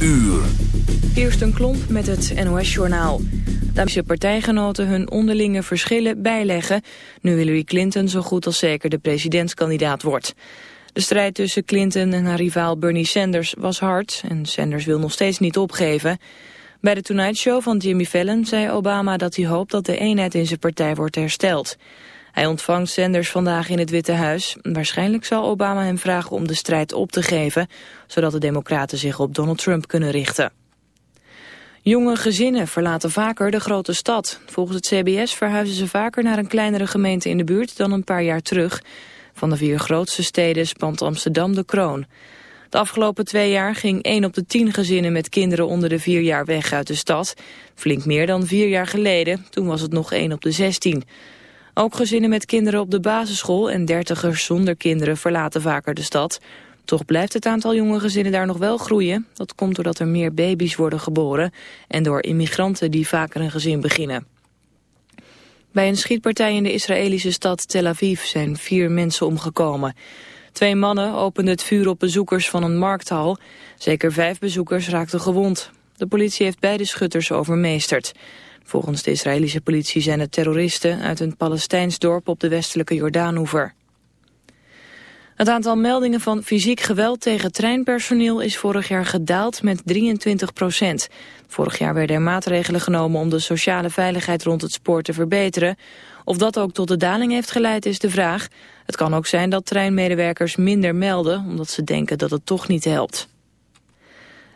uur. een Klomp met het NOS-journaal. De partijgenoten hun onderlinge verschillen bijleggen... nu Hillary Clinton zo goed als zeker de presidentskandidaat wordt. De strijd tussen Clinton en haar rivaal Bernie Sanders was hard... en Sanders wil nog steeds niet opgeven. Bij de Tonight Show van Jimmy Fallon zei Obama dat hij hoopt... dat de eenheid in zijn partij wordt hersteld... Hij ontvangt Sanders vandaag in het Witte Huis. Waarschijnlijk zal Obama hem vragen om de strijd op te geven... zodat de democraten zich op Donald Trump kunnen richten. Jonge gezinnen verlaten vaker de grote stad. Volgens het CBS verhuizen ze vaker naar een kleinere gemeente in de buurt dan een paar jaar terug. Van de vier grootste steden spant Amsterdam de kroon. De afgelopen twee jaar ging 1 op de 10 gezinnen met kinderen onder de vier jaar weg uit de stad. Flink meer dan vier jaar geleden, toen was het nog 1 op de 16. Ook gezinnen met kinderen op de basisschool en dertigers zonder kinderen verlaten vaker de stad. Toch blijft het aantal jonge gezinnen daar nog wel groeien. Dat komt doordat er meer baby's worden geboren en door immigranten die vaker een gezin beginnen. Bij een schietpartij in de Israëlische stad Tel Aviv zijn vier mensen omgekomen. Twee mannen openden het vuur op bezoekers van een markthal. Zeker vijf bezoekers raakten gewond. De politie heeft beide schutters overmeesterd. Volgens de Israëlische politie zijn het terroristen uit een Palestijns dorp op de westelijke Jordaanoever. Het aantal meldingen van fysiek geweld tegen treinpersoneel is vorig jaar gedaald met 23 procent. Vorig jaar werden er maatregelen genomen om de sociale veiligheid rond het spoor te verbeteren. Of dat ook tot de daling heeft geleid is de vraag. Het kan ook zijn dat treinmedewerkers minder melden omdat ze denken dat het toch niet helpt.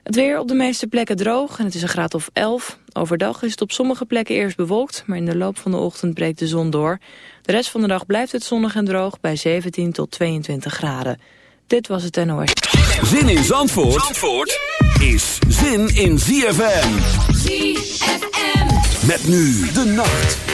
Het weer op de meeste plekken droog en het is een graad of 11. Overdag is het op sommige plekken eerst bewolkt, maar in de loop van de ochtend breekt de zon door. De rest van de dag blijft het zonnig en droog bij 17 tot 22 graden. Dit was het NOS. Zin in Zandvoort, Zandvoort is zin in ZFM. ZFM. Met nu de nacht.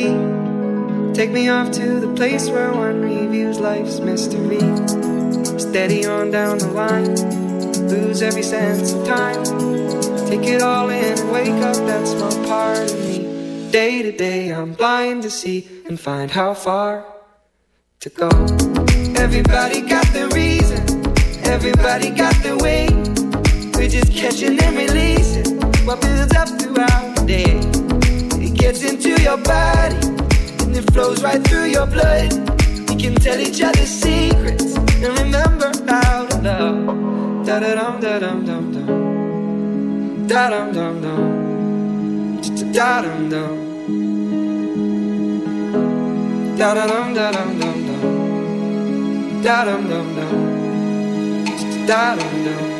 Take me off to the place where one reviews life's mystery. Steady on down the line, lose every sense of time. Take it all in and wake up that small part of me. Day to day, I'm blind to see and find how far to go. Everybody got the reason, everybody got the way. We're just catching and releasing what builds up throughout the day. Gets into your body and it flows right through your blood. We can tell each other secrets and remember how to love. Da da dum da dum dum dum. Da dum dum dum. Da dum dum. Da da dum da dum dum dum. Da dum dum dum. Da dum dum.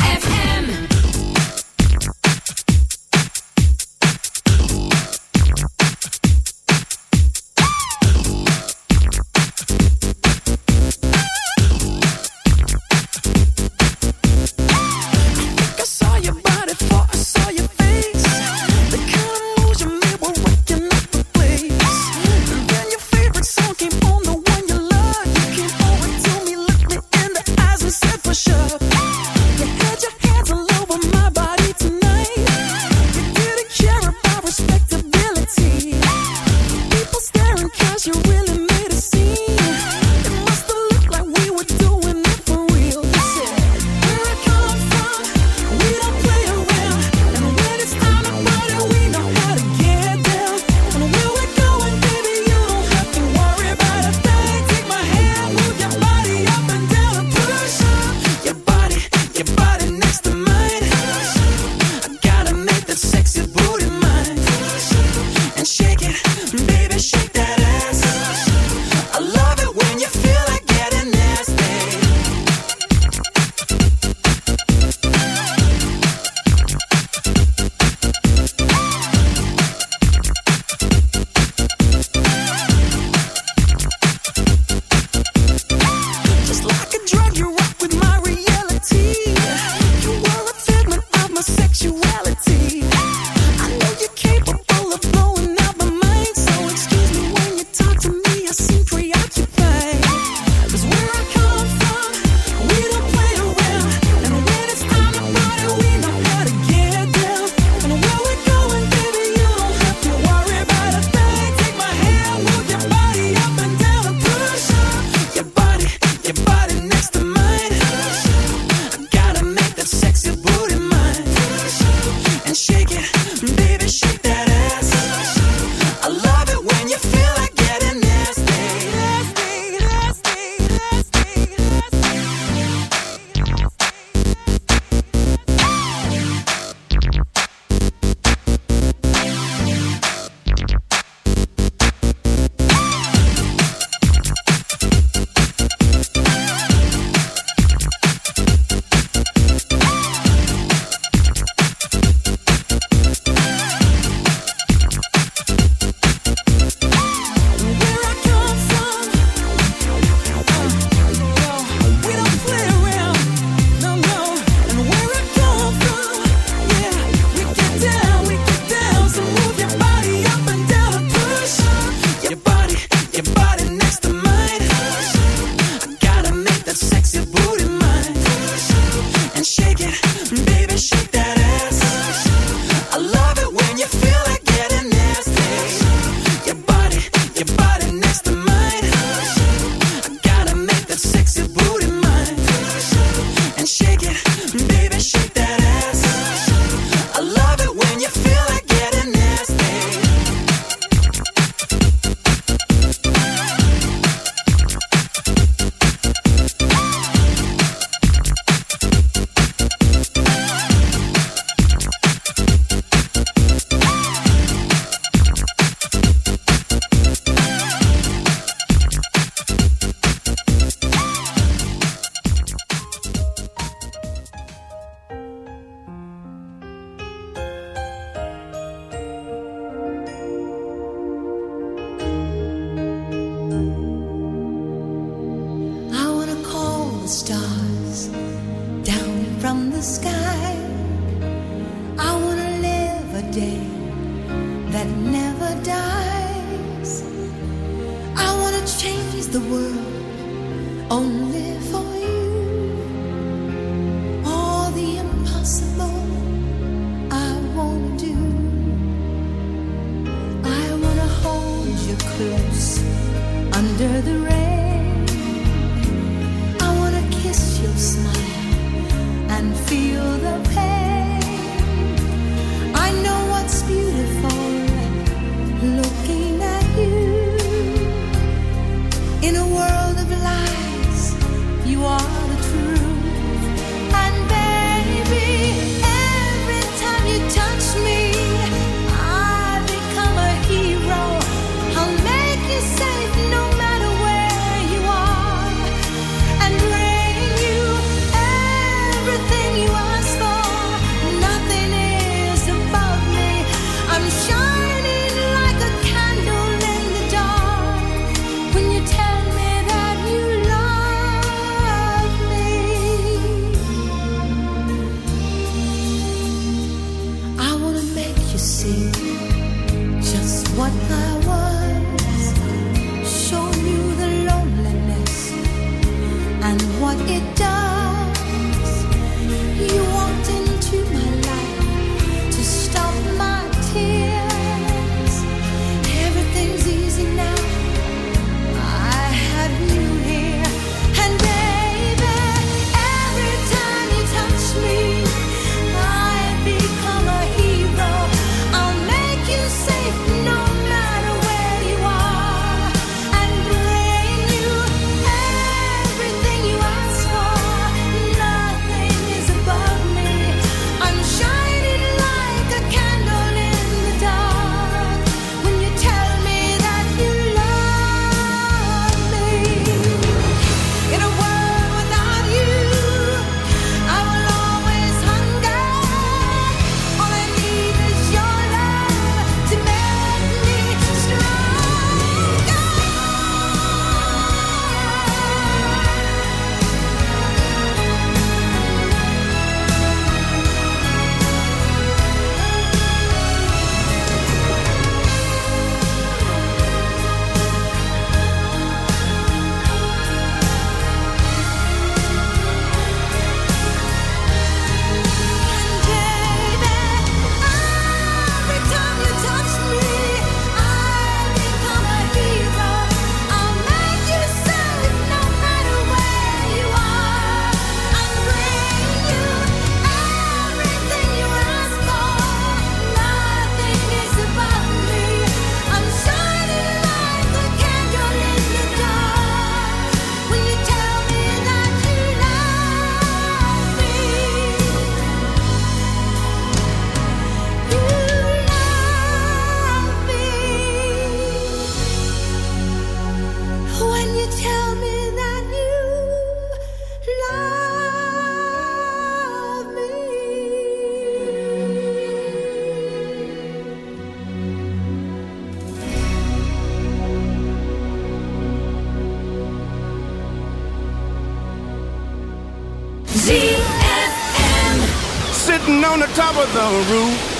you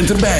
bent erbij.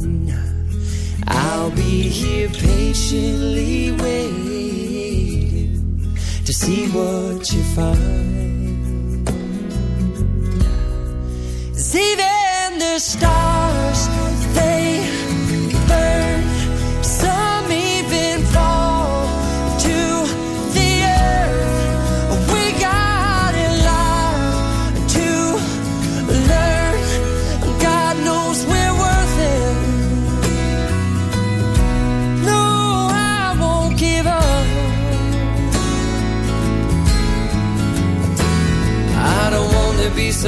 Be here patiently waiting to see what you find. 'Cause even the stars,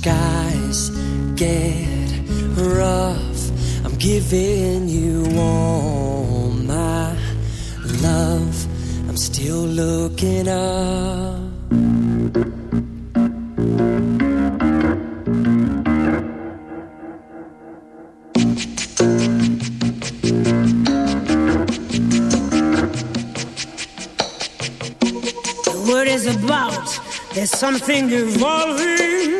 Skies get rough. I'm giving you all my love. I'm still looking up. Word is about, there's something evolving.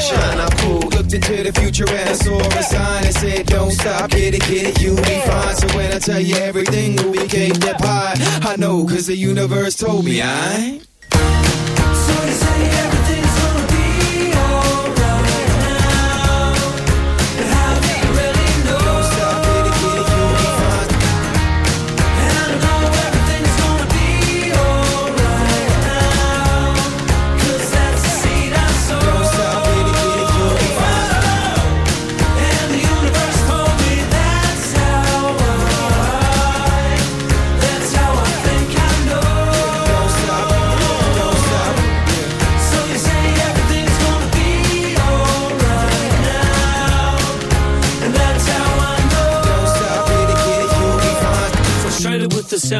sun. I looked into the future and I saw a sign that said, Don't stop, get it, get it, you'll be fine. So when I tell you everything, we came that pie, I know, cause the universe told me, I.